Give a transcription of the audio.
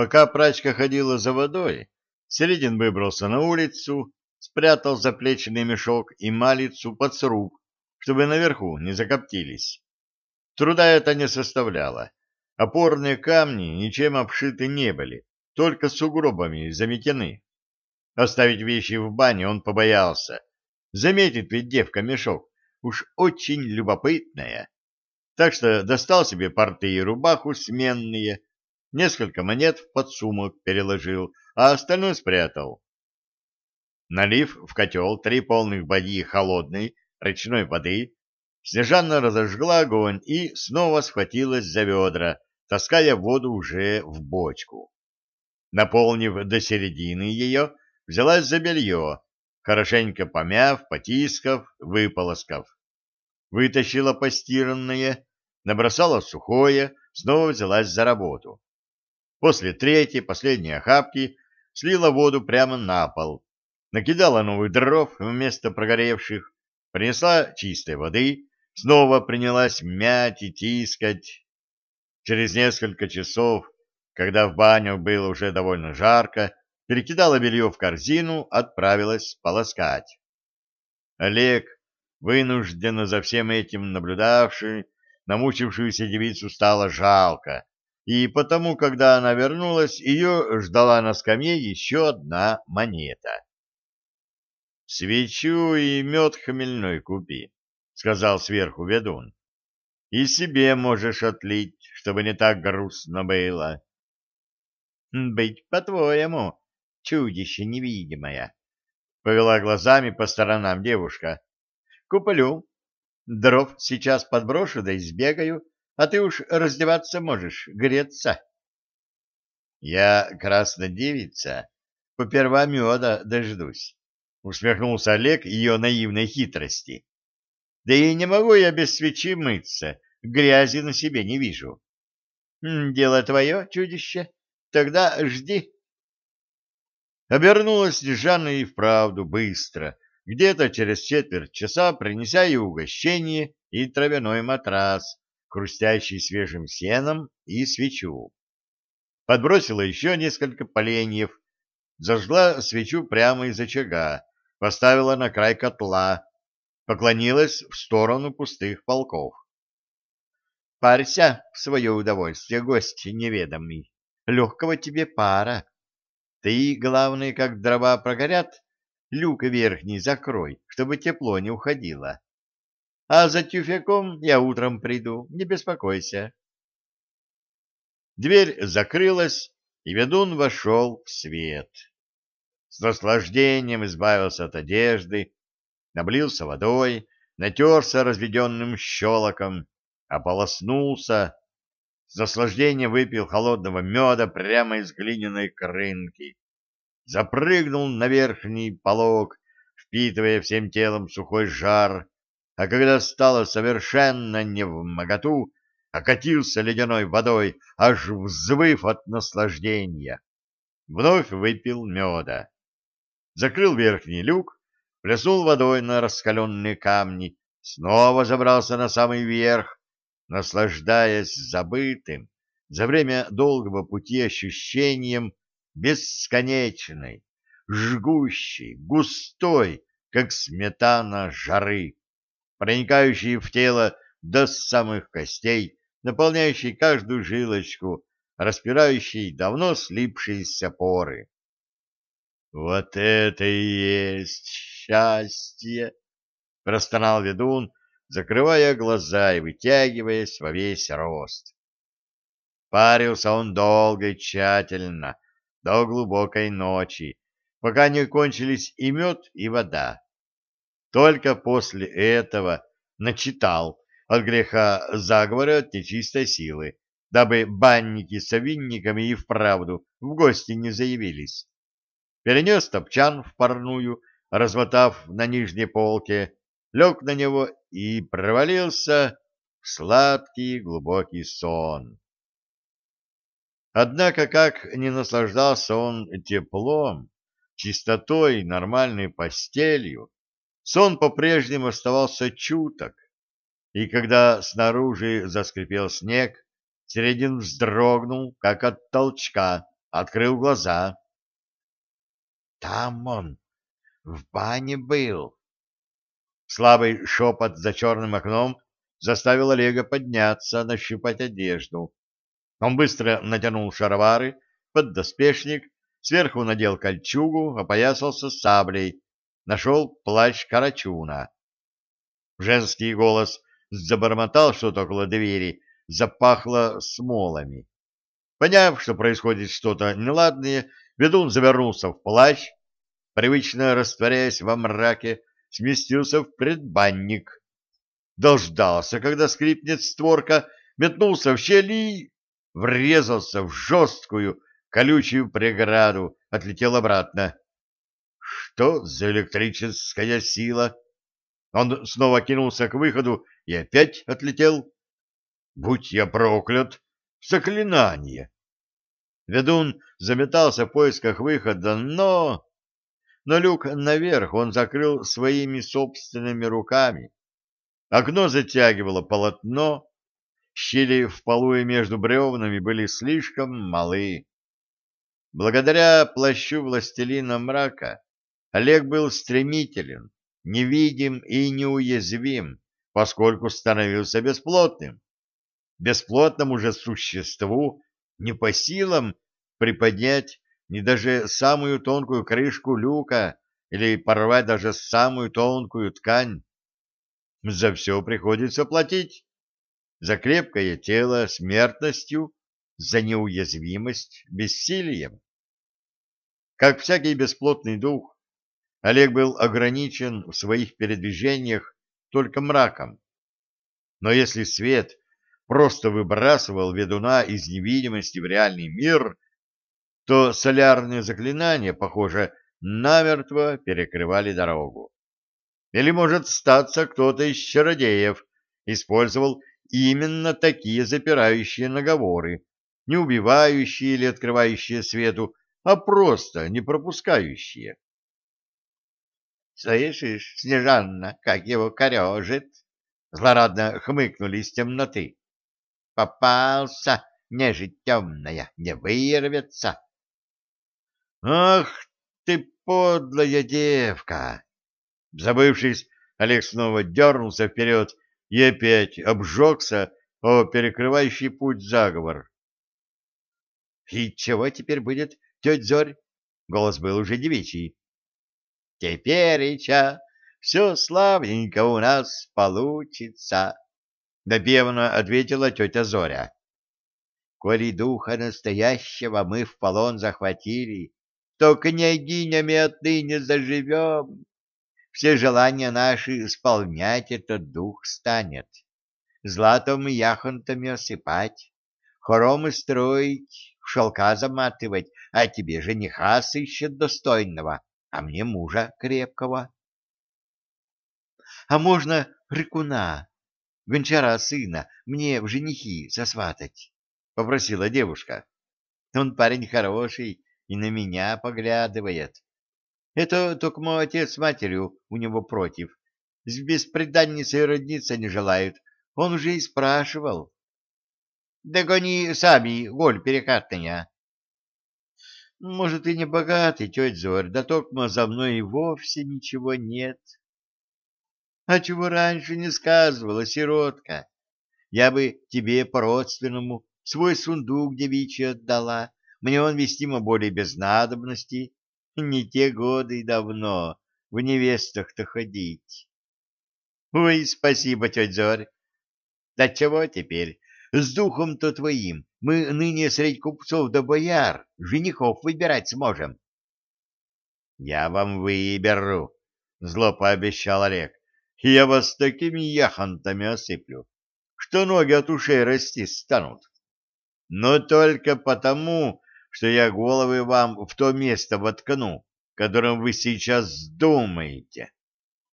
Пока прачка ходила за водой, Середин выбрался на улицу, спрятал заплеченный мешок и малицу под сруб, чтобы наверху не закоптились. Труда это не составляло. Опорные камни ничем обшиты не были, только сугробами заметены. Оставить вещи в бане он побоялся. Заметит ведь девка мешок, уж очень любопытная. Так что достал себе порты и рубаху сменные, несколько монет в подсумок переложил, а остальное спрятал. Налив в котел три полных бадьи холодной речной воды, Снежанна разожгла огонь и снова схватилась за ведра, таская воду уже в бочку. Наполнив до середины ее, взялась за белье, хорошенько помяв, потискав, выполоскав. Вытащила постиранное, набросала сухое, снова взялась за работу. После третьей, последней охапки слила воду прямо на пол, накидала новых дров вместо прогоревших, принесла чистой воды, снова принялась мять и тискать. Через несколько часов, когда в баню было уже довольно жарко, перекидала белье в корзину, отправилась полоскать. Олег, вынужденно за всем этим наблюдавший, намучившуюся девицу стало жалко, и потому, когда она вернулась, ее ждала на скамье еще одна монета. «Свечу и мед хмельной купи», — сказал сверху ведун. «И себе можешь отлить, чтобы не так грустно было». «Быть по-твоему, чудище невидимое», — повела глазами по сторонам девушка. «Куплю. Дров сейчас подброшу да избегаю, а ты уж раздеваться можешь, греться. Я, красная девица, поперва меда дождусь, — усмехнулся Олег ее наивной хитрости. Да и не могу я без свечи мыться, грязи на себе не вижу. Дело твое, чудище, тогда жди. Обернулась Жанна и вправду быстро, где-то через четверть часа принеся ей угощение и травяной матрас, хрустящий свежим сеном, и свечу. Подбросила еще несколько поленьев, зажгла свечу прямо из очага, поставила на край котла, поклонилась в сторону пустых полков. «Парься в свое удовольствие, гость неведомый, легкого тебе пара. Ты, главное, как дрова прогорят, люк верхний закрой, чтобы тепло не уходило. А за тюфяком я утром приду, не беспокойся. Дверь закрылась, и ведун вошел в свет. С наслаждением избавился от одежды, наблился водой, натерся разведенным щелоком, ополоснулся, с наслаждением выпил холодного меда прямо из глиняной крынки, запрыгнул на верхний полог, впитывая всем телом сухой жар, а когда стало совершенно не в моготу, окатился ледяной водой, аж взвыв от наслаждения. Вновь выпил меда. Закрыл верхний люк, плеснул водой на раскаленные камни, снова забрался на самый верх, наслаждаясь забытым за время долгого пути ощущением бесконечной, жгущей, густой, как сметана жары проникающий в тело до самых костей, наполняющий каждую жилочку, распирающий давно слипшиеся поры. «Вот это и есть счастье!» — простонал ведун, закрывая глаза и вытягиваясь во весь рост. Парился он долго и тщательно, до глубокой ночи, пока не кончились и мед, и вода. Только после этого начитал от греха заговора от нечистой силы, дабы банники с овинниками и вправду в гости не заявились. Перенес топчан в парную, размотав на нижней полке, лег на него и провалился в сладкий глубокий сон. Однако, как не наслаждался он теплом, чистотой, нормальной постелью, Сон по-прежнему оставался чуток, и когда снаружи заскрипел снег, Середин вздрогнул, как от толчка, открыл глаза. Там он, в бане был. Слабый шепот за черным окном заставил Олега подняться, нащупать одежду. Он быстро натянул шаровары, поддоспешник, сверху надел кольчугу, опоясался саблей, нашел плащ Карачуна. Женский голос забормотал что-то около двери, запахло смолами. Поняв, что происходит что-то неладное, ведун завернулся в плащ, привычно растворяясь во мраке, сместился в предбанник. Дождался, когда скрипнет створка, метнулся в щель и врезался в жесткую, колючую преграду, отлетел обратно. Что за электрическая сила? Он снова кинулся к выходу и опять отлетел. Будь я проклят! Заклинание! Ведун заметался в поисках выхода, но... Но люк наверх он закрыл своими собственными руками. Окно затягивало полотно, щели в полу и между бревнами были слишком малы. Благодаря плащу властелина мрака Олег был стремителен, невидим и неуязвим, поскольку становился бесплотным. Бесплотному же существу не по силам приподнять ни даже самую тонкую крышку люка или порвать даже самую тонкую ткань. За все приходится платить. За крепкое тело смертностью, за неуязвимость бессилием. Как всякий бесплотный дух, Олег был ограничен в своих передвижениях только мраком. Но если свет просто выбрасывал ведуна из невидимости в реальный мир, то солярные заклинания, похоже, намертво перекрывали дорогу. Или, может, статься кто-то из чародеев использовал именно такие запирающие наговоры, не убивающие или открывающие свету, а просто не пропускающие. «Слышишь, Снежанна, как его корежит?» Злорадно хмыкнули из темноты. «Попался, нежить темная, не вырвется!» «Ах ты, подлая девка!» Забывшись, Олег снова дернулся вперед и опять обжегся о перекрывающий путь заговор. «И чего теперь будет, тетя Зорь?» Голос был уже девичий. Тепереча все славненько у нас получится, — напевно ответила тетя Зоря. Коли духа настоящего мы в полон захватили, то княгинями отныне заживем. Все желания наши исполнять этот дух станет, златом и яхонтами осыпать, хоромы строить, шелка заматывать, а тебе жениха сыщет достойного а мне мужа крепкого. — А можно рыкуна, гончара сына, мне в женихи сосватать? — попросила девушка. — Он парень хороший и на меня поглядывает. Это только мой отец с матерью у него против. С беспреданницей родниться не желают. Он уже и спрашивал. — Да гони сами, голь перекатная. Может, и не богатый, тетя Зорь, да только за мной и вовсе ничего нет. А чего раньше не сказывала, сиротка? Я бы тебе по-родственному свой сундук девичий отдала. Мне он вестимо более без надобности. Не те годы давно в невестах-то ходить. Ой, спасибо, тетя Зорь. Да чего теперь? С духом-то твоим мы ныне среди купцов да бояр женихов выбирать сможем. — Я вам выберу, — зло пообещал Олег. — Я вас такими яхонтами осыплю, что ноги от ушей расти станут. Но только потому, что я головы вам в то место воткну, которым вы сейчас думаете.